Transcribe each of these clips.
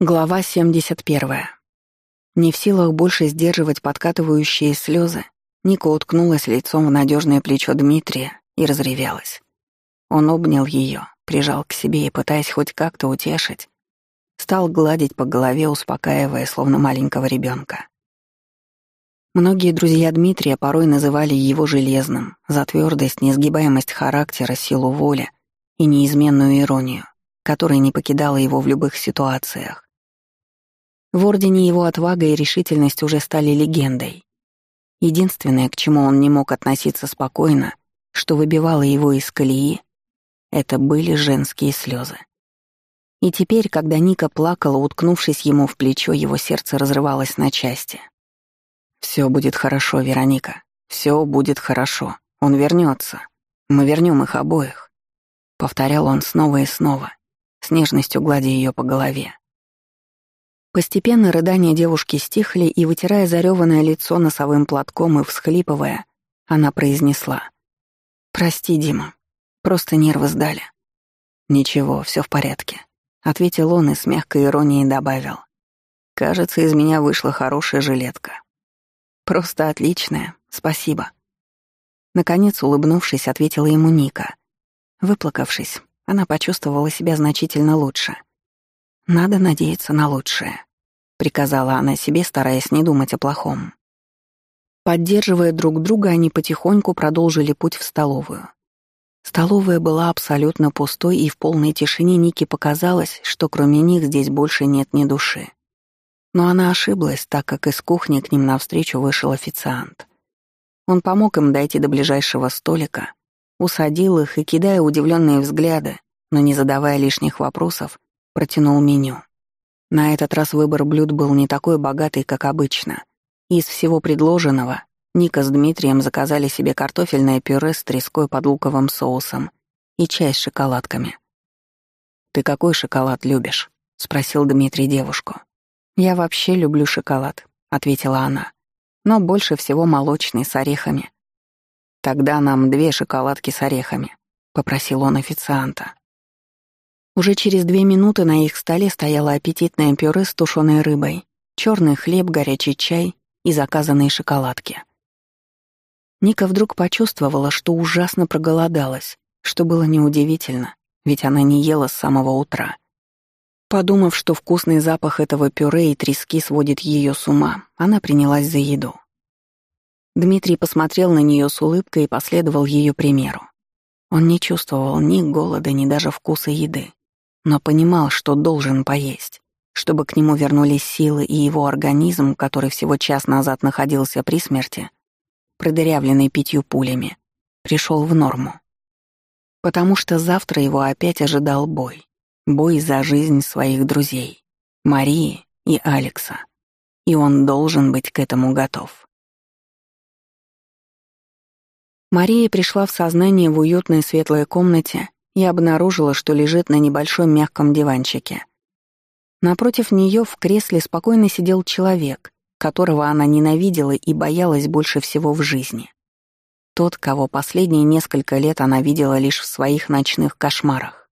Глава 71. Не в силах больше сдерживать подкатывающие слезы, Ника уткнулась лицом в надежное плечо Дмитрия и разревелась. Он обнял ее, прижал к себе и, пытаясь хоть как-то утешить, стал гладить по голове, успокаивая, словно маленького ребенка. Многие друзья Дмитрия порой называли его железным за твердость, несгибаемость характера, силу воли и неизменную иронию, которая не покидала его в любых ситуациях. В Ордене его отвага и решительность уже стали легендой. Единственное, к чему он не мог относиться спокойно, что выбивало его из колеи, это были женские слезы. И теперь, когда Ника плакала, уткнувшись ему в плечо, его сердце разрывалось на части. «Все будет хорошо, Вероника. Все будет хорошо. Он вернется. Мы вернем их обоих», — повторял он снова и снова, с нежностью гладя ее по голове. Постепенно рыдания девушки стихли, и, вытирая зареванное лицо носовым платком и всхлипывая, она произнесла. «Прости, Дима, просто нервы сдали». «Ничего, все в порядке», — ответил он и с мягкой иронией добавил. «Кажется, из меня вышла хорошая жилетка». «Просто отличная, спасибо». Наконец, улыбнувшись, ответила ему Ника. Выплакавшись, она почувствовала себя значительно лучше. «Надо надеяться на лучшее», — приказала она себе, стараясь не думать о плохом. Поддерживая друг друга, они потихоньку продолжили путь в столовую. Столовая была абсолютно пустой, и в полной тишине Нике показалось, что кроме них здесь больше нет ни души. Но она ошиблась, так как из кухни к ним навстречу вышел официант. Он помог им дойти до ближайшего столика, усадил их и, кидая удивленные взгляды, но не задавая лишних вопросов, протянул меню. На этот раз выбор блюд был не такой богатый, как обычно. Из всего предложенного Ника с Дмитрием заказали себе картофельное пюре с треской под луковым соусом и чай с шоколадками. «Ты какой шоколад любишь?» — спросил Дмитрий девушку. «Я вообще люблю шоколад», — ответила она. «Но больше всего молочный, с орехами». «Тогда нам две шоколадки с орехами», — попросил он официанта. Уже через две минуты на их столе стояло аппетитное пюре с тушеной рыбой, черный хлеб, горячий чай и заказанные шоколадки. Ника вдруг почувствовала, что ужасно проголодалась, что было неудивительно, ведь она не ела с самого утра. Подумав, что вкусный запах этого пюре и трески сводит ее с ума, она принялась за еду. Дмитрий посмотрел на нее с улыбкой и последовал ее примеру. Он не чувствовал ни голода, ни даже вкуса еды но понимал, что должен поесть, чтобы к нему вернулись силы и его организм, который всего час назад находился при смерти, продырявленный пятью пулями, пришел в норму. Потому что завтра его опять ожидал бой. Бой за жизнь своих друзей, Марии и Алекса. И он должен быть к этому готов. Мария пришла в сознание в уютной светлой комнате и обнаружила, что лежит на небольшом мягком диванчике. Напротив нее в кресле спокойно сидел человек, которого она ненавидела и боялась больше всего в жизни. Тот, кого последние несколько лет она видела лишь в своих ночных кошмарах.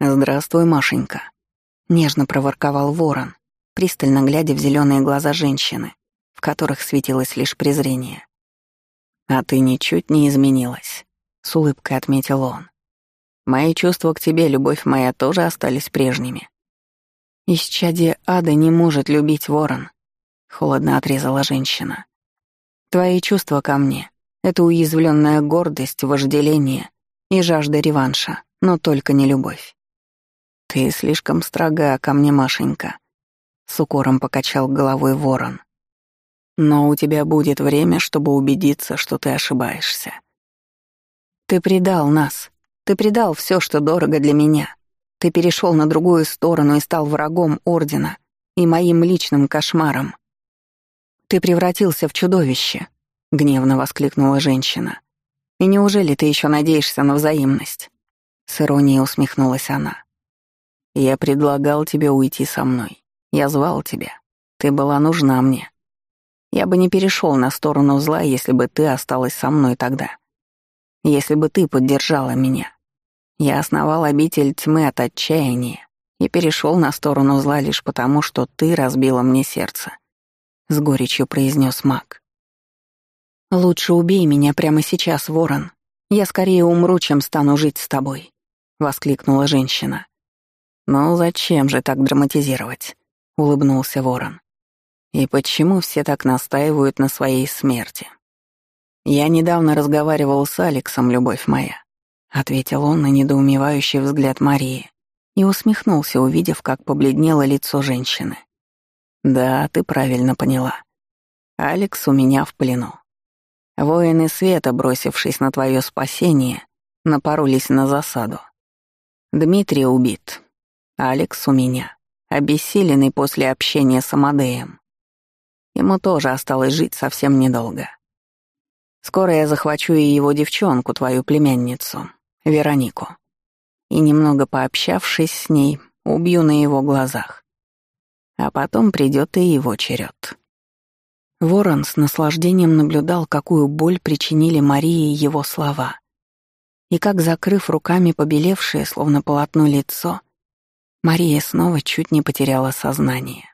«Здравствуй, Машенька», — нежно проворковал ворон, пристально глядя в зеленые глаза женщины, в которых светилось лишь презрение. «А ты ничуть не изменилась», — с улыбкой отметил он. Мои чувства к тебе, любовь моя, тоже остались прежними. Исчадие ада не может любить ворон, холодно отрезала женщина. Твои чувства ко мне — это уязвленная гордость, вожделение и жажда реванша, но только не любовь. Ты слишком строга ко мне, Машенька, с укором покачал головой ворон. Но у тебя будет время, чтобы убедиться, что ты ошибаешься. Ты предал нас, ты предал все, что дорого для меня. Ты перешел на другую сторону и стал врагом Ордена и моим личным кошмаром. Ты превратился в чудовище, — гневно воскликнула женщина. «И неужели ты еще надеешься на взаимность?» С иронией усмехнулась она. «Я предлагал тебе уйти со мной. Я звал тебя. Ты была нужна мне. Я бы не перешел на сторону зла, если бы ты осталась со мной тогда. Если бы ты поддержала меня. Я основал обитель тьмы от отчаяния и перешел на сторону зла лишь потому, что ты разбила мне сердце», — с горечью произнес маг. «Лучше убей меня прямо сейчас, Ворон. Я скорее умру, чем стану жить с тобой», — воскликнула женщина. «Ну зачем же так драматизировать?» — улыбнулся Ворон. «И почему все так настаивают на своей смерти?» «Я недавно разговаривал с Алексом, любовь моя», — ответил он на недоумевающий взгляд Марии и усмехнулся, увидев, как побледнело лицо женщины. «Да, ты правильно поняла. Алекс у меня в плену. Воины света, бросившись на твое спасение, напоролись на засаду. Дмитрий убит. Алекс у меня, обессиленный после общения с Амадеем. Ему тоже осталось жить совсем недолго. Скоро я захвачу и его девчонку, твою племянницу, Веронику. И немного пообщавшись с ней, убью на его глазах. А потом придет и его черед. Ворон с наслаждением наблюдал, какую боль причинили Марии его слова. И как, закрыв руками побелевшее, словно полотно лицо, Мария снова чуть не потеряла сознание.